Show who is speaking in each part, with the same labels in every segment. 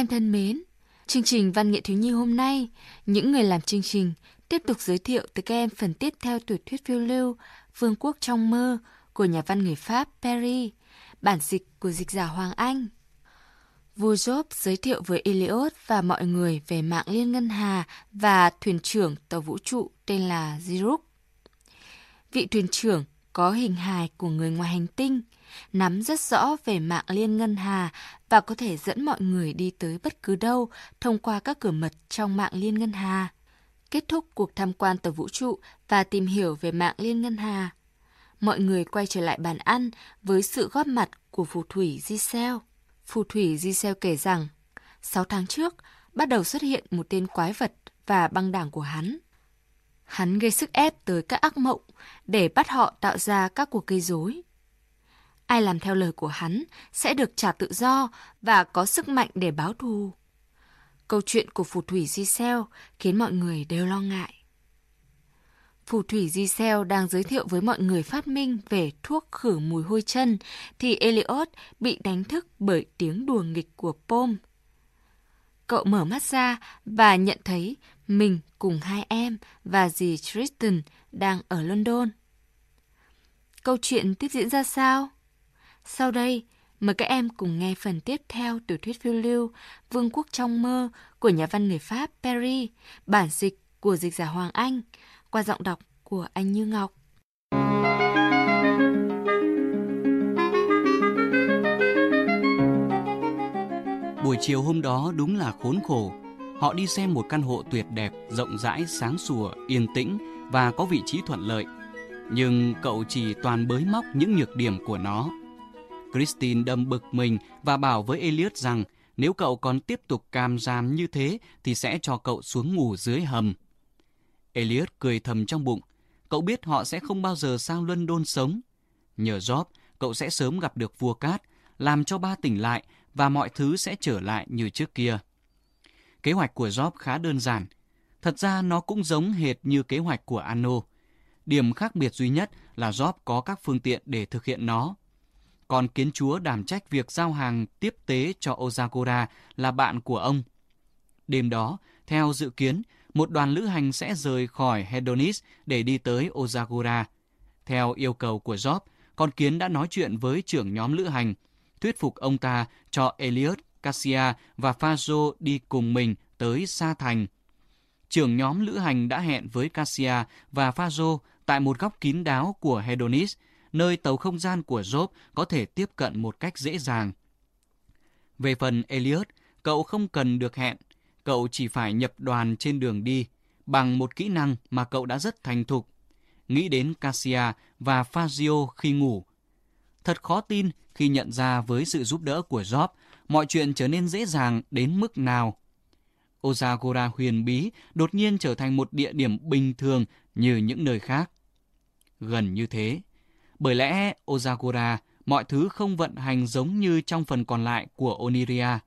Speaker 1: em thân mến, chương trình Văn nghệ thiếu nhi hôm nay, những người làm chương trình tiếp tục giới thiệu tới các em phần tiếp theo tiểu thuyết phiêu lưu Vương quốc trong mơ của nhà văn người Pháp Perry, bản dịch của dịch giả Hoàng Anh. Vua Job giới thiệu với Eliot và mọi người về mạng liên ngân hà và thuyền trưởng tàu vũ trụ tên là Ziruk. Vị thuyền trưởng có hình hài của người ngoài hành tinh, nắm rất rõ về mạng liên ngân hà và có thể dẫn mọi người đi tới bất cứ đâu thông qua các cửa mật trong mạng liên ngân hà. Kết thúc cuộc tham quan tàu vũ trụ và tìm hiểu về mạng liên ngân hà. Mọi người quay trở lại bàn ăn với sự góp mặt của phù thủy Giselle. Phù thủy Giselle kể rằng, 6 tháng trước, bắt đầu xuất hiện một tên quái vật và băng đảng của hắn. Hắn gây sức ép tới các ác mộng để bắt họ tạo ra các cuộc gây rối. Ai làm theo lời của hắn sẽ được trả tự do và có sức mạnh để báo thù. Câu chuyện của phù thủy Giselle khiến mọi người đều lo ngại. Phù thủy Giselle đang giới thiệu với mọi người phát minh về thuốc khử mùi hôi chân thì Elliot bị đánh thức bởi tiếng đùa nghịch của Pom. Cậu mở mắt ra và nhận thấy mình cùng hai em và dì Tristan đang ở London. Câu chuyện tiếp diễn ra sao? Sau đây, mời các em cùng nghe phần tiếp theo tiểu thuyết phiêu lưu Vương quốc trong mơ của nhà văn người Pháp Perry, bản dịch của dịch giả Hoàng Anh, qua giọng đọc của anh Như Ngọc.
Speaker 2: Buổi chiều hôm đó đúng là khốn khổ. Họ đi xem một căn hộ tuyệt đẹp, rộng rãi, sáng sủa, yên tĩnh và có vị trí thuận lợi. Nhưng cậu chỉ toàn bới móc những nhược điểm của nó. Christine đâm bực mình và bảo với Elliot rằng nếu cậu còn tiếp tục cam giam như thế thì sẽ cho cậu xuống ngủ dưới hầm. Elliot cười thầm trong bụng. Cậu biết họ sẽ không bao giờ sang London sống. Nhờ Job, cậu sẽ sớm gặp được vua cát, làm cho ba tỉnh lại và mọi thứ sẽ trở lại như trước kia. Kế hoạch của Job khá đơn giản. Thật ra nó cũng giống hệt như kế hoạch của Anno. Điểm khác biệt duy nhất là Job có các phương tiện để thực hiện nó. Còn kiến chúa đảm trách việc giao hàng tiếp tế cho Ozagora là bạn của ông. Đêm đó, theo dự kiến, một đoàn lữ hành sẽ rời khỏi Hedonis để đi tới Ozagora. Theo yêu cầu của Job, con kiến đã nói chuyện với trưởng nhóm lữ hành, thuyết phục ông ta cho Elliot, Cassia và Fazo đi cùng mình tới Sa Thành. Trưởng nhóm lữ hành đã hẹn với Cassia và Fazo tại một góc kín đáo của Hedonis, nơi tàu không gian của Job có thể tiếp cận một cách dễ dàng. Về phần Elliot, cậu không cần được hẹn, cậu chỉ phải nhập đoàn trên đường đi bằng một kỹ năng mà cậu đã rất thành thục. Nghĩ đến Cassia và Fazio khi ngủ. Thật khó tin khi nhận ra với sự giúp đỡ của Job, mọi chuyện trở nên dễ dàng đến mức nào. Ozagora huyền bí đột nhiên trở thành một địa điểm bình thường như những nơi khác. Gần như thế. Bởi lẽ Ozagora, mọi thứ không vận hành giống như trong phần còn lại của Oniria.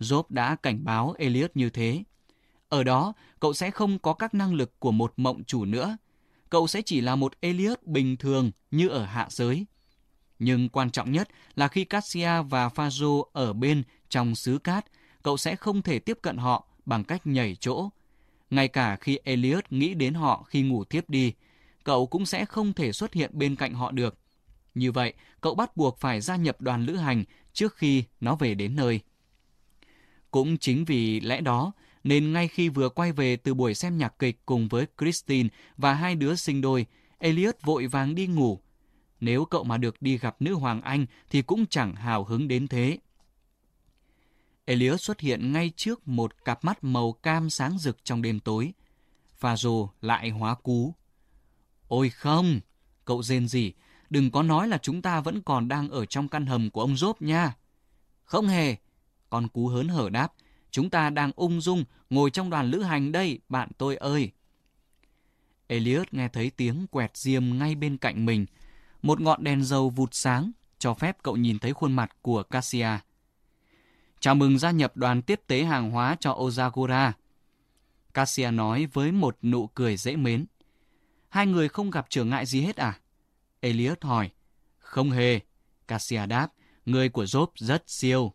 Speaker 2: Job đã cảnh báo Elliot như thế. Ở đó, cậu sẽ không có các năng lực của một mộng chủ nữa. Cậu sẽ chỉ là một Elliot bình thường như ở hạ giới. Nhưng quan trọng nhất là khi Cassia và Fazo ở bên trong xứ cát, cậu sẽ không thể tiếp cận họ bằng cách nhảy chỗ. Ngay cả khi Elliot nghĩ đến họ khi ngủ thiếp đi, cậu cũng sẽ không thể xuất hiện bên cạnh họ được. Như vậy, cậu bắt buộc phải gia nhập đoàn lữ hành trước khi nó về đến nơi. Cũng chính vì lẽ đó, nên ngay khi vừa quay về từ buổi xem nhạc kịch cùng với Christine và hai đứa sinh đôi, Elliot vội vàng đi ngủ. Nếu cậu mà được đi gặp nữ hoàng Anh thì cũng chẳng hào hứng đến thế. Elliot xuất hiện ngay trước một cặp mắt màu cam sáng rực trong đêm tối. Pha rồi lại hóa cú. Ôi không, cậu rên gì, đừng có nói là chúng ta vẫn còn đang ở trong căn hầm của ông Rốp nha. Không hề, con cú hớn hở đáp, chúng ta đang ung dung ngồi trong đoàn lữ hành đây, bạn tôi ơi. Elliot nghe thấy tiếng quẹt diêm ngay bên cạnh mình. Một ngọn đèn dầu vụt sáng, cho phép cậu nhìn thấy khuôn mặt của Cassia. Chào mừng gia nhập đoàn tiếp tế hàng hóa cho Ozagora. Cassia nói với một nụ cười dễ mến. Hai người không gặp trở ngại gì hết à? Elliot hỏi. Không hề. Cassia đáp. Người của Job rất siêu.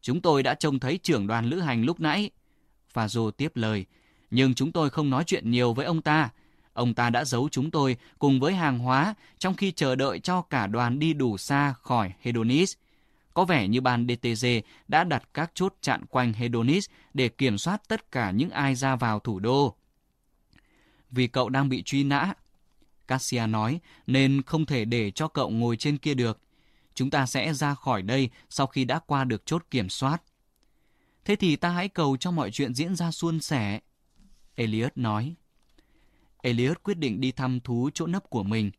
Speaker 2: Chúng tôi đã trông thấy trưởng đoàn lữ hành lúc nãy. Phazô tiếp lời. Nhưng chúng tôi không nói chuyện nhiều với ông ta. Ông ta đã giấu chúng tôi cùng với hàng hóa trong khi chờ đợi cho cả đoàn đi đủ xa khỏi Hedonis. Có vẻ như ban DTG đã đặt các chốt chặn quanh Hedonis để kiểm soát tất cả những ai ra vào thủ đô. Vì cậu đang bị truy nã, Cassia nói, nên không thể để cho cậu ngồi trên kia được. Chúng ta sẽ ra khỏi đây sau khi đã qua được chốt kiểm soát. Thế thì ta hãy cầu cho mọi chuyện diễn ra suôn sẻ. Elliot nói. Elliot quyết định đi thăm thú chỗ nấp của mình.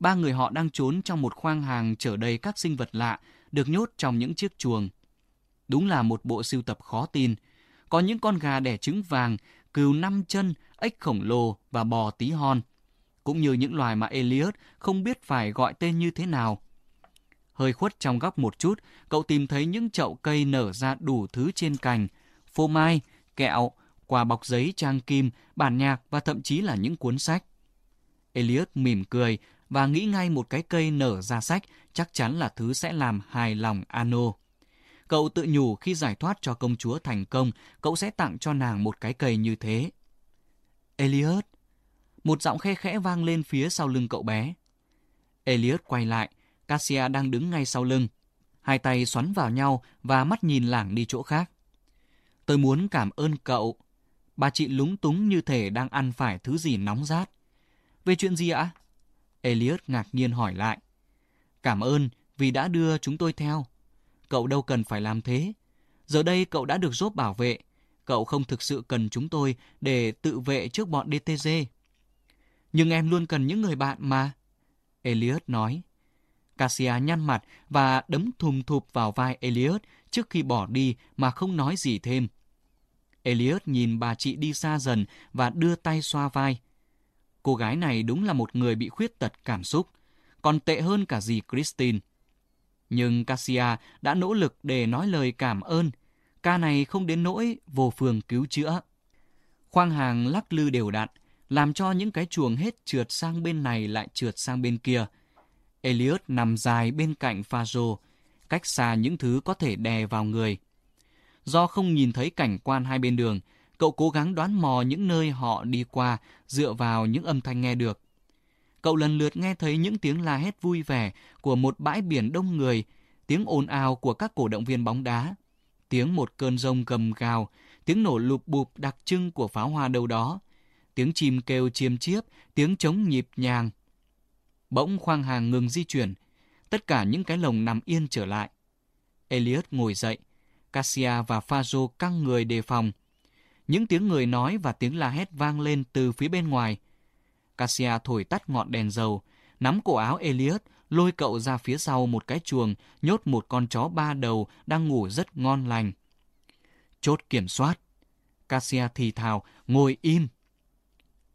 Speaker 2: Ba người họ đang trốn trong một khoang hàng chở đầy các sinh vật lạ, được nhốt trong những chiếc chuồng. Đúng là một bộ sưu tập khó tin. Có những con gà đẻ trứng vàng, cừu năm chân, ếch khổng lồ và bò tí hon. Cũng như những loài mà Elliot không biết phải gọi tên như thế nào. Hơi khuất trong góc một chút, cậu tìm thấy những chậu cây nở ra đủ thứ trên cành, phô mai, kẹo, quà bọc giấy trang kim, bản nhạc và thậm chí là những cuốn sách. Elliot mỉm cười và nghĩ ngay một cái cây nở ra sách chắc chắn là thứ sẽ làm hài lòng Ano. Cậu tự nhủ khi giải thoát cho công chúa thành công, cậu sẽ tặng cho nàng một cái cây như thế. Elliot! Một giọng khe khẽ vang lên phía sau lưng cậu bé. Elliot quay lại, Cassia đang đứng ngay sau lưng. Hai tay xoắn vào nhau và mắt nhìn lảng đi chỗ khác. Tôi muốn cảm ơn cậu. Bà chị lúng túng như thể đang ăn phải thứ gì nóng rát. Về chuyện gì ạ? Elliot ngạc nhiên hỏi lại. Cảm ơn, vì đã đưa chúng tôi theo. Cậu đâu cần phải làm thế. Giờ đây cậu đã được giúp bảo vệ. Cậu không thực sự cần chúng tôi để tự vệ trước bọn DTG. Nhưng em luôn cần những người bạn mà. Elliot nói. Cassia nhăn mặt và đấm thùm thụp vào vai Elliot trước khi bỏ đi mà không nói gì thêm. Elliot nhìn bà chị đi xa dần và đưa tay xoa vai. Cô gái này đúng là một người bị khuyết tật cảm xúc, còn tệ hơn cả gì Christine. Nhưng Cassia đã nỗ lực để nói lời cảm ơn. Ca này không đến nỗi vô phường cứu chữa. Khoang hàng lắc lư đều đặn, làm cho những cái chuồng hết trượt sang bên này lại trượt sang bên kia. Elliot nằm dài bên cạnh Fajo, cách xa những thứ có thể đè vào người. Do không nhìn thấy cảnh quan hai bên đường, cậu cố gắng đoán mò những nơi họ đi qua dựa vào những âm thanh nghe được. Cậu lần lượt nghe thấy những tiếng la hét vui vẻ của một bãi biển đông người, tiếng ồn ào của các cổ động viên bóng đá, tiếng một cơn rông gầm gào, tiếng nổ lụp bụp đặc trưng của pháo hoa đâu đó, tiếng chim kêu chiêm chiếp, tiếng trống nhịp nhàng. Bỗng khoang hàng ngừng di chuyển, tất cả những cái lồng nằm yên trở lại. Elliot ngồi dậy, Cassia và Fazo căng người đề phòng. Những tiếng người nói và tiếng la hét vang lên từ phía bên ngoài. Cassia thổi tắt ngọn đèn dầu, nắm cổ áo Elliot, lôi cậu ra phía sau một cái chuồng, nhốt một con chó ba đầu đang ngủ rất ngon lành. Chốt kiểm soát. Cassia thì thào, ngồi im.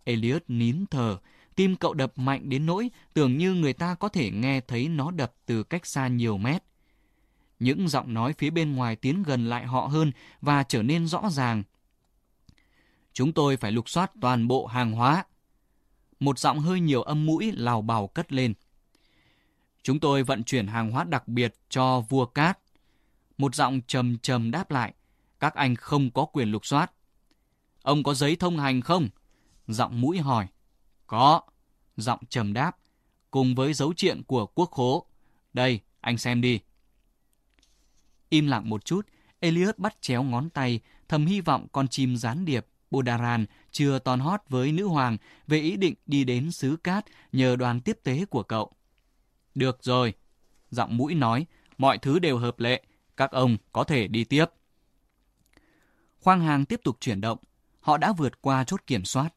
Speaker 2: Elliot nín thở, tim cậu đập mạnh đến nỗi tưởng như người ta có thể nghe thấy nó đập từ cách xa nhiều mét. Những giọng nói phía bên ngoài tiến gần lại họ hơn và trở nên rõ ràng. Chúng tôi phải lục soát toàn bộ hàng hóa. Một giọng hơi nhiều âm mũi lào bào cất lên. Chúng tôi vận chuyển hàng hóa đặc biệt cho vua cát. Một giọng trầm trầm đáp lại. Các anh không có quyền lục soát. Ông có giấy thông hành không? Giọng mũi hỏi. Có. Giọng trầm đáp. Cùng với dấu triện của quốc khố. Đây, anh xem đi. Im lặng một chút, Elliot bắt chéo ngón tay, thầm hy vọng con chim gián điệp Bodaran chưa ton hót với nữ hoàng về ý định đi đến xứ cát nhờ đoàn tiếp tế của cậu. Được rồi, giọng mũi nói, mọi thứ đều hợp lệ, các ông có thể đi tiếp. Khoang hàng tiếp tục chuyển động, họ đã vượt qua chốt kiểm soát.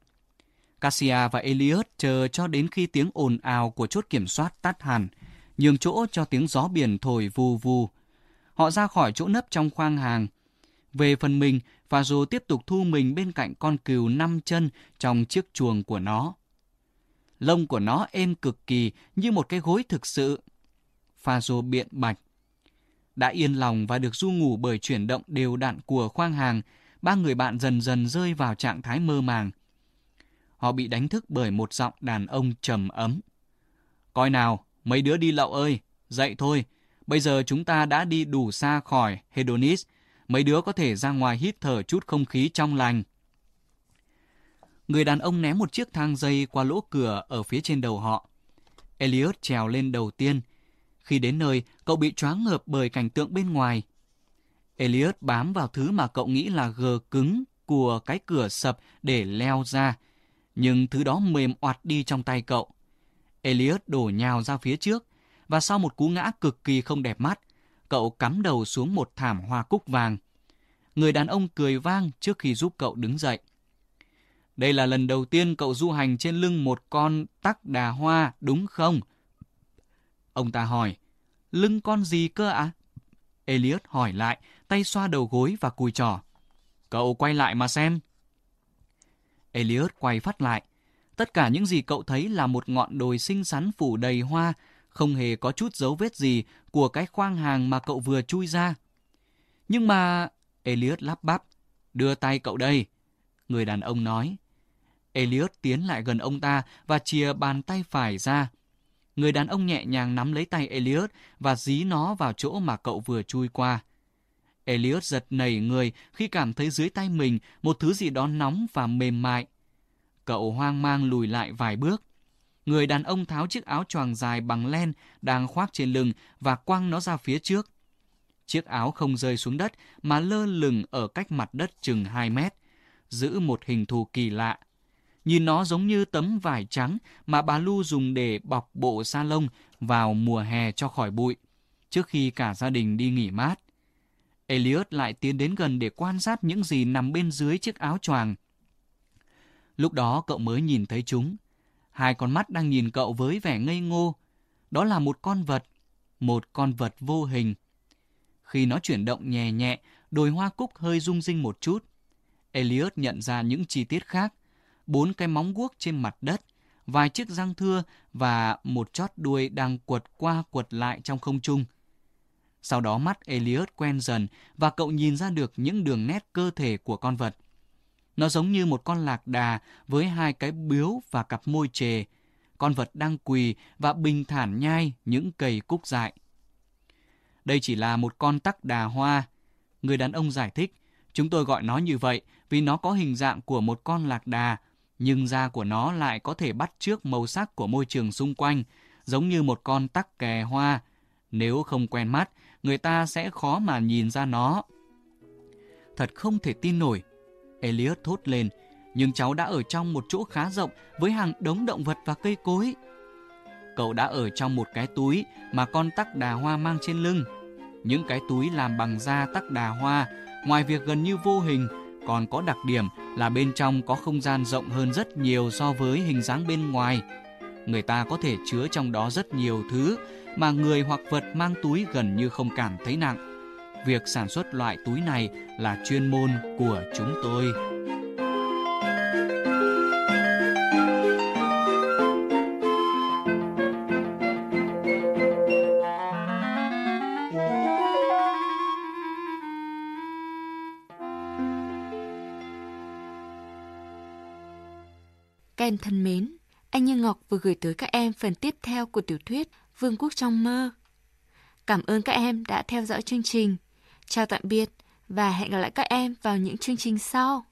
Speaker 2: Cassia và Elliot chờ cho đến khi tiếng ồn ào của chốt kiểm soát tắt hẳn, nhường chỗ cho tiếng gió biển thổi vù vù. Họ ra khỏi chỗ nấp trong khoang hàng. Về phần mình, Pharaoh tiếp tục thu mình bên cạnh con cừu năm chân trong chiếc chuồng của nó. Lông của nó êm cực kỳ như một cái gối thực sự. Pharaoh biện bạch. Đã yên lòng và được du ngủ bởi chuyển động đều đặn của khoang hàng, ba người bạn dần dần rơi vào trạng thái mơ màng. Họ bị đánh thức bởi một giọng đàn ông trầm ấm. Coi nào, mấy đứa đi lậu ơi, dậy thôi. Bây giờ chúng ta đã đi đủ xa khỏi Hedonis. Mấy đứa có thể ra ngoài hít thở chút không khí trong lành. Người đàn ông ném một chiếc thang dây qua lỗ cửa ở phía trên đầu họ. Elliot trèo lên đầu tiên. Khi đến nơi, cậu bị choáng ngợp bởi cảnh tượng bên ngoài. Elliot bám vào thứ mà cậu nghĩ là gờ cứng của cái cửa sập để leo ra. Nhưng thứ đó mềm oặt đi trong tay cậu. Elliot đổ nhào ra phía trước, và sau một cú ngã cực kỳ không đẹp mắt, cậu cắm đầu xuống một thảm hoa cúc vàng. Người đàn ông cười vang trước khi giúp cậu đứng dậy. Đây là lần đầu tiên cậu du hành trên lưng một con tắc đà hoa, đúng không? Ông ta hỏi, lưng con gì cơ ạ? À? Elliot hỏi lại, tay xoa đầu gối và cùi trỏ. Cậu quay lại mà xem. Elliot quay phát lại. Tất cả những gì cậu thấy là một ngọn đồi xinh xắn phủ đầy hoa, không hề có chút dấu vết gì của cái khoang hàng mà cậu vừa chui ra. Nhưng mà... Elliot lắp bắp. Đưa tay cậu đây. Người đàn ông nói. Elliot tiến lại gần ông ta và chìa bàn tay phải ra. Người đàn ông nhẹ nhàng nắm lấy tay Elliot và dí nó vào chỗ mà cậu vừa chui qua. Elliot giật nảy người khi cảm thấy dưới tay mình một thứ gì đó nóng và mềm mại. Cậu hoang mang lùi lại vài bước. Người đàn ông tháo chiếc áo choàng dài bằng len đang khoác trên lưng và quăng nó ra phía trước. Chiếc áo không rơi xuống đất mà lơ lửng ở cách mặt đất chừng 2 mét, giữ một hình thù kỳ lạ. Nhìn nó giống như tấm vải trắng mà bà Lu dùng để bọc bộ sa lông vào mùa hè cho khỏi bụi, trước khi cả gia đình đi nghỉ mát. Elliot lại tiến đến gần để quan sát những gì nằm bên dưới chiếc áo choàng. Lúc đó cậu mới nhìn thấy chúng. Hai con mắt đang nhìn cậu với vẻ ngây ngô. Đó là một con vật, một con vật vô hình. Khi nó chuyển động nhẹ nhẹ, đồi hoa cúc hơi rung rinh một chút. Elliot nhận ra những chi tiết khác. Bốn cái móng guốc trên mặt đất, vài chiếc răng thưa và một chót đuôi đang quật qua quật lại trong không trung. Sau đó mắt Elliot quen dần và cậu nhìn ra được những đường nét cơ thể của con vật. Nó giống như một con lạc đà với hai cái biếu và cặp môi chề, Con vật đang quỳ và bình thản nhai những cây cúc dại. Đây chỉ là một con tắc đà hoa. Người đàn ông giải thích, chúng tôi gọi nó như vậy vì nó có hình dạng của một con lạc đà, nhưng da của nó lại có thể bắt chước màu sắc của môi trường xung quanh, giống như một con tắc kè hoa. Nếu không quen mắt, người ta sẽ khó mà nhìn ra nó. Thật không thể tin nổi, Elliot thốt lên, nhưng cháu đã ở trong một chỗ khá rộng với hàng đống động vật và cây cối. Cậu đã ở trong một cái túi mà con tắc đà hoa mang trên lưng. Những cái túi làm bằng da tắc đà hoa, ngoài việc gần như vô hình, còn có đặc điểm là bên trong có không gian rộng hơn rất nhiều so với hình dáng bên ngoài. Người ta có thể chứa trong đó rất nhiều thứ mà người hoặc vật mang túi gần như không cảm thấy nặng. Việc sản xuất loại túi này là chuyên môn của chúng tôi.
Speaker 1: Các em thân mến, anh Như Ngọc vừa gửi tới các em phần tiếp theo của tiểu thuyết Vương quốc trong mơ. Cảm ơn các em đã theo dõi chương trình. Chào tạm biệt và hẹn gặp lại các em vào những chương trình sau.